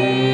be.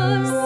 us.